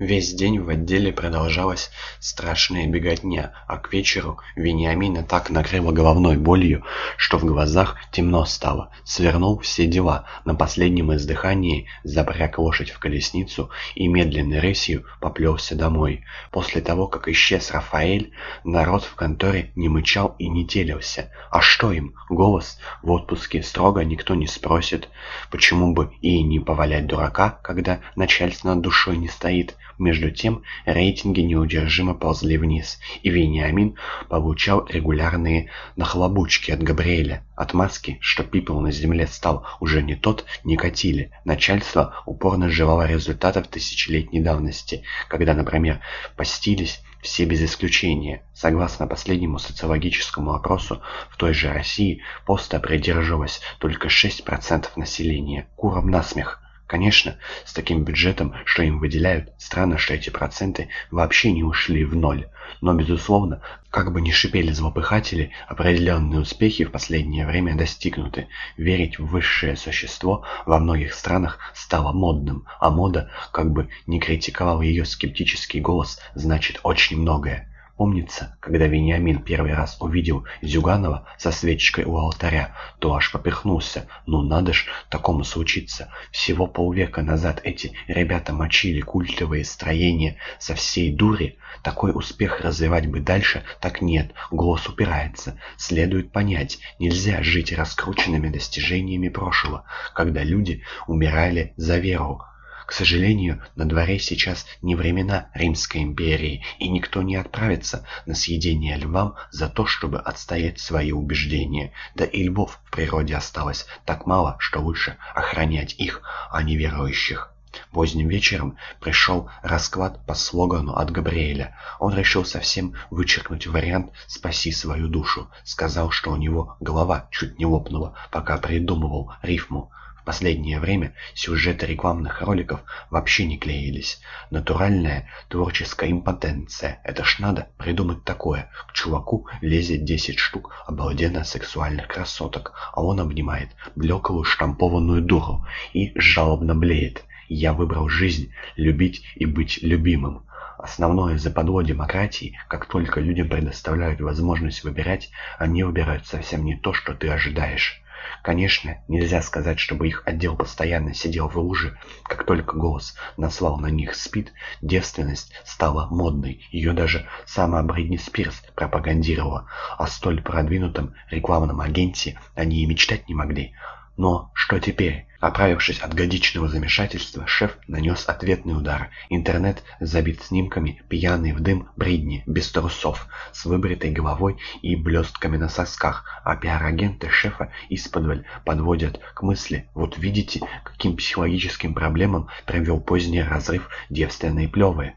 Весь день в отделе продолжалась страшная беготня, а к вечеру Вениамина так накрыла головной болью, что в глазах темно стало. Свернул все дела, на последнем издыхании запряг лошадь в колесницу и медленной рысью поплелся домой. После того, как исчез Рафаэль, народ в конторе не мычал и не телился. А что им? Голос в отпуске строго никто не спросит. Почему бы и не повалять дурака, когда начальство над душой не стоит? Между тем рейтинги неудержимо ползли вниз, и Вениамин получал регулярные нахлобучки от Габриэля. Отмазки, что пипел на земле стал уже не тот, не катили. Начальство упорно желало результатов тысячелетней давности, когда, например, постились все без исключения. Согласно последнему социологическому опросу, в той же России поста придерживалось только 6% населения. Куром насмех. Конечно, с таким бюджетом, что им выделяют, странно, что эти проценты вообще не ушли в ноль. Но, безусловно, как бы ни шипели злопыхатели, определенные успехи в последнее время достигнуты. Верить в высшее существо во многих странах стало модным, а мода, как бы ни критиковал ее скептический голос, значит очень многое. Помнится, когда Вениамин первый раз увидел Зюганова со свечкой у алтаря, то аж поперхнулся. Ну надо ж такому случиться. Всего полвека назад эти ребята мочили культовые строения со всей дури. Такой успех развивать бы дальше, так нет, голос упирается. Следует понять, нельзя жить раскрученными достижениями прошлого, когда люди умирали за веру. К сожалению, на дворе сейчас не времена Римской империи, и никто не отправится на съедение львам за то, чтобы отстоять свои убеждения. Да и львов в природе осталось так мало, что лучше охранять их, а не верующих. Поздним вечером пришел расклад по слогану от Габриэля. Он решил совсем вычеркнуть вариант «спаси свою душу». Сказал, что у него голова чуть не лопнула, пока придумывал рифму последнее время сюжеты рекламных роликов вообще не клеились. Натуральная творческая импотенция. Это ж надо придумать такое. К чуваку лезет 10 штук обалденно сексуальных красоток, а он обнимает блеклую штампованную дуру и жалобно блеет. Я выбрал жизнь, любить и быть любимым. Основное западло демократии, как только людям предоставляют возможность выбирать, они выбирают совсем не то, что ты ожидаешь. Конечно, нельзя сказать, чтобы их отдел постоянно сидел в луже. Как только голос наслал на них спид, девственность стала модной. Ее даже сама Бритни Спирс пропагандировала. О столь продвинутом рекламном агенте они и мечтать не могли. Но что теперь? Оправившись от годичного замешательства, шеф нанес ответный удар. Интернет забит снимками пьяный в дым бредни, без трусов, с выбритой головой и блестками на сосках, а пиар-агенты шефа исподволь подводят к мысли, вот видите, каким психологическим проблемам привел поздний разрыв девственной плевы.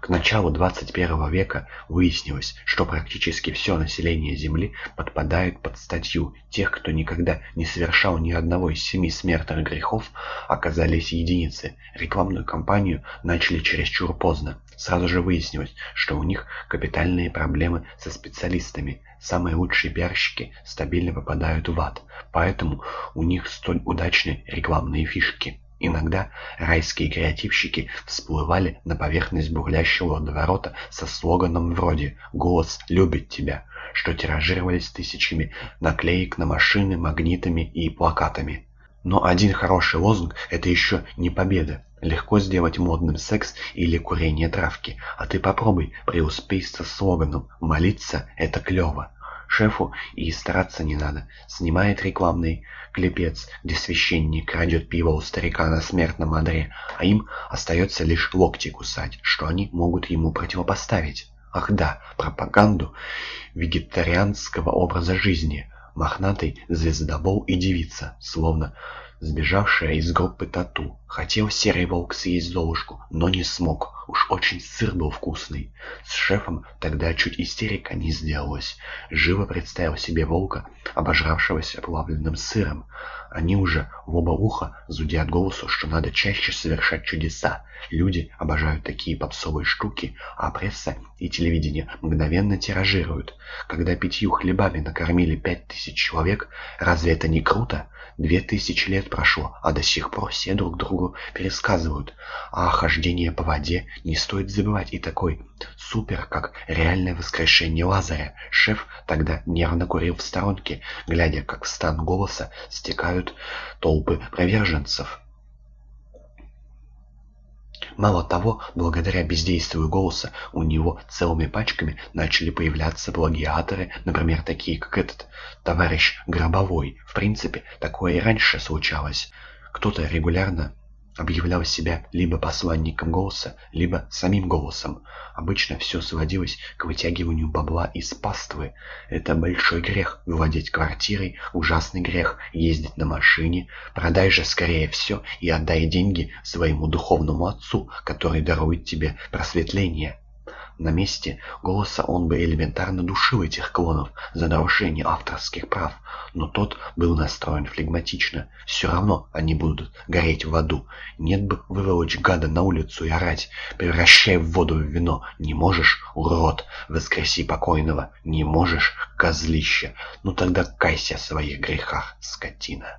К началу 21 века выяснилось, что практически все население Земли подпадает под статью. Тех, кто никогда не совершал ни одного из семи смертных грехов, оказались единицы. Рекламную кампанию начали чересчур поздно. Сразу же выяснилось, что у них капитальные проблемы со специалистами. Самые лучшие пиарщики стабильно попадают в ад, поэтому у них столь удачные рекламные фишки. Иногда райские креативщики всплывали на поверхность бурлящего водоворота со слоганом вроде «Голос любит тебя», что тиражировались тысячами наклеек на машины, магнитами и плакатами. Но один хороший лозунг – это еще не победа. Легко сделать модным секс или курение травки, а ты попробуй преуспей со слоганом «Молиться – это клево». Шефу и стараться не надо. Снимает рекламный клепец, где священник крадет пиво у старика на смертном одре, а им остается лишь локти кусать, что они могут ему противопоставить. Ах да, пропаганду вегетарианского образа жизни. Мохнатый звездобол и девица, словно сбежавшая из группы Тату. Хотел серый волк съесть Золушку, но не смог. Уж очень сыр был вкусный. С шефом тогда чуть истерика не сделалась. Живо представил себе волка, обожравшегося плавленным сыром. Они уже в оба уха зудят голосу, что надо чаще совершать чудеса. Люди обожают такие попсовые штуки, а пресса и телевидение мгновенно тиражируют. Когда пятью хлебами накормили пять тысяч человек, разве это не круто? Две тысячи лет прошло, а до сих пор все друг другу пересказывают. А хождение по воде Не стоит забывать и такой супер, как реальное воскрешение Лазаря. Шеф тогда нервно курил в сторонке, глядя, как в стан голоса стекают толпы приверженцев. Мало того, благодаря бездействию голоса у него целыми пачками начали появляться плагиаторы, например, такие как этот товарищ Гробовой. В принципе, такое и раньше случалось. Кто-то регулярно объявлял себя либо посланником голоса, либо самим голосом. Обычно все сводилось к вытягиванию бабла из паствы. Это большой грех владеть квартирой, ужасный грех ездить на машине. Продай же скорее все и отдай деньги своему духовному отцу, который дарует тебе просветление. На месте голоса он бы элементарно душил этих клонов за нарушение авторских прав, но тот был настроен флегматично. Все равно они будут гореть в аду. Нет бы выволочь гада на улицу и орать, превращай в воду в вино. Не можешь, урод, воскреси покойного. Не можешь, козлище. Ну тогда кайся о своих грехах, скотина.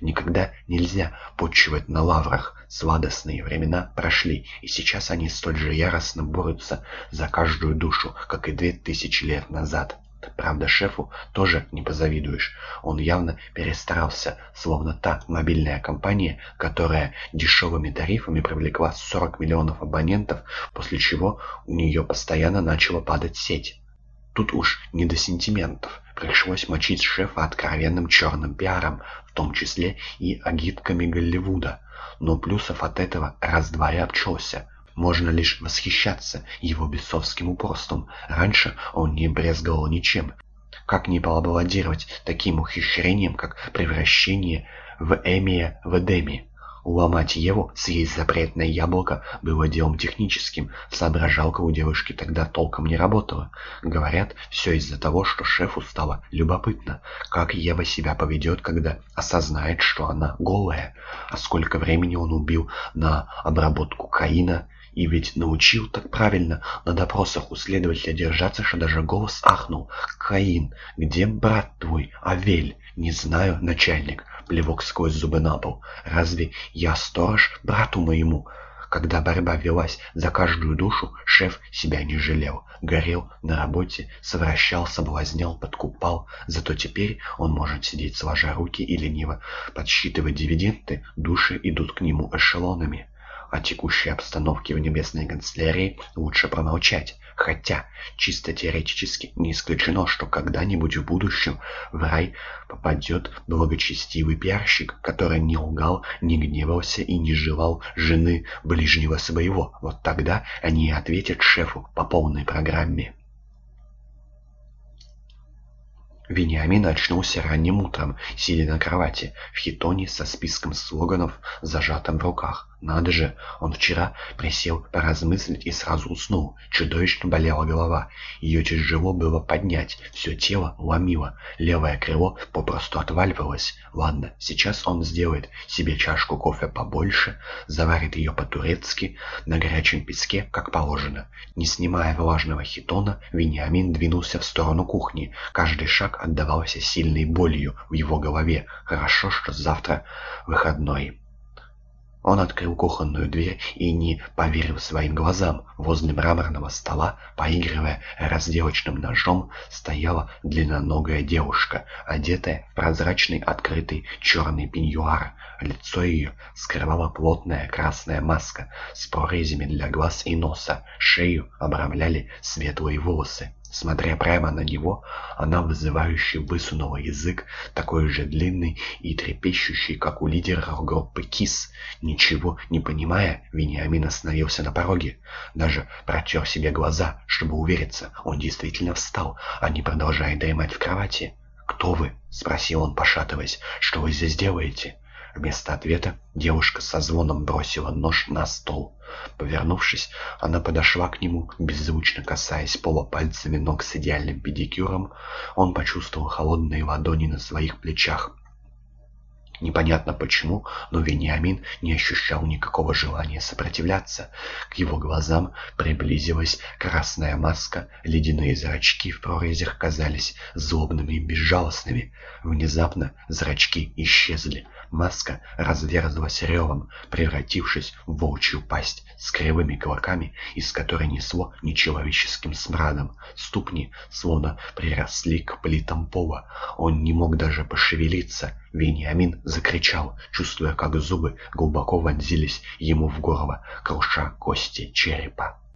Никогда нельзя почивать на лаврах. Сладостные времена прошли, и сейчас они столь же яростно борются за каждую душу, как и две тысячи лет назад. Правда, шефу тоже не позавидуешь. Он явно перестарался, словно та мобильная компания, которая дешевыми тарифами привлекла 40 миллионов абонентов, после чего у нее постоянно начала падать сеть. Тут уж не до сентиментов. Пришлось мочить шефа откровенным черным пиаром, в том числе и агитками Голливуда. Но плюсов от этого раз-два и обчелся. Можно лишь восхищаться его бесовским упорством. Раньше он не брезговал ничем. Как не поаплодировать таким ухищрением, как превращение в Эмия в Эдеми? Уломать Еву, съесть запретное яблоко, было делом техническим. Соображалка у девушки тогда толком не работала. Говорят, все из-за того, что шефу стало любопытно, как Ева себя поведет, когда осознает, что она голая. А сколько времени он убил на обработку Каина, и ведь научил так правильно на допросах у следователя держаться, что даже голос ахнул. «Каин, где брат твой, Авель?» «Не знаю, начальник», — плевок сквозь зубы на пол. «Разве я сторож брату моему?» Когда борьба велась за каждую душу, шеф себя не жалел. Горел на работе, совращал, соблазнял, подкупал. Зато теперь он может сидеть сложа руки и лениво подсчитывать дивиденды, души идут к нему эшелонами. О текущей обстановке в небесной канцелярии лучше промолчать. Хотя, чисто теоретически, не исключено, что когда-нибудь в будущем в рай попадет благочестивый пиарщик, который не лгал, не гневался и не желал жены ближнего своего. Вот тогда они ответят шефу по полной программе. Вениамин очнулся ранним утром, сидя на кровати, в хитоне со списком слоганов, зажатым в руках. Надо же, он вчера присел поразмыслить и сразу уснул. Чудовищно болела голова. Ее тяжело было поднять. Все тело ломило. Левое крыло попросту отваливалось. Ладно, сейчас он сделает себе чашку кофе побольше, заварит ее по-турецки, на горячем песке, как положено. Не снимая влажного хитона, Вениамин двинулся в сторону кухни. Каждый шаг отдавался сильной болью в его голове. Хорошо, что завтра выходной. Он открыл кухонную дверь и не поверил своим глазам. Возле мраморного стола, поигрывая разделочным ножом, стояла длинноногая девушка, одетая в прозрачный открытый черный пеньюар. Лицо ее скрывала плотная красная маска с прорезями для глаз и носа. Шею обрамляли светлые волосы. Смотря прямо на него, она вызывающе высунула язык, такой же длинный и трепещущий, как у лидера группы КИС. Ничего не понимая, Вениамин остановился на пороге. Даже протер себе глаза, чтобы увериться, он действительно встал, а не продолжает дремать в кровати. «Кто вы?» — спросил он, пошатываясь. «Что вы здесь делаете?» Вместо ответа девушка со звоном бросила нож на стол. Повернувшись, она подошла к нему, беззвучно касаясь пола пальцами ног с идеальным педикюром. Он почувствовал холодные ладони на своих плечах. Непонятно почему, но Вениамин не ощущал никакого желания сопротивляться. К его глазам приблизилась красная маска, ледяные зрачки в прорезях казались злобными и безжалостными. Внезапно зрачки исчезли. Маска разверзлась ревом, превратившись в волчью пасть с кривыми клоками, из которой несло нечеловеческим смрадом. Ступни словно приросли к плитам пола. Он не мог даже пошевелиться. Вениамин закричал, чувствуя, как зубы глубоко вонзились ему в горло, круша кости черепа.